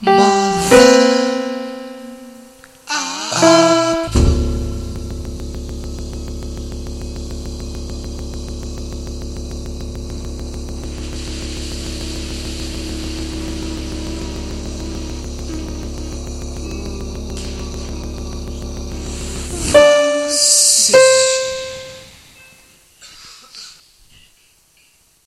妈